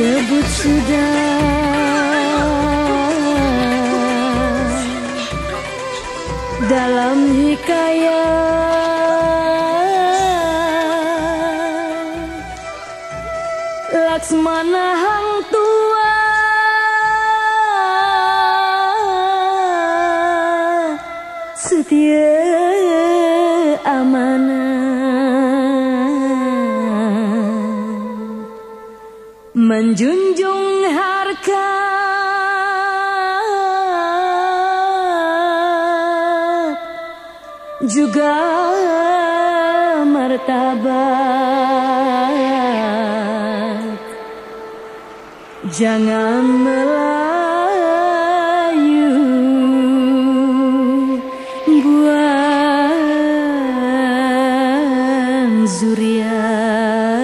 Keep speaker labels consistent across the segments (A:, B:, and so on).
A: disebut sudah. Dalam hikayat Laksmana hang tua setia menjunjung harga. Juga martabat. Jangan melayu buat zuriat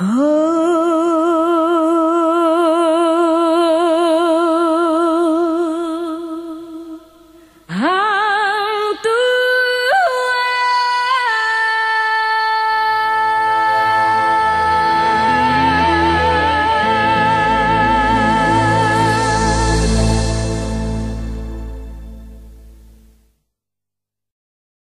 A: Oh.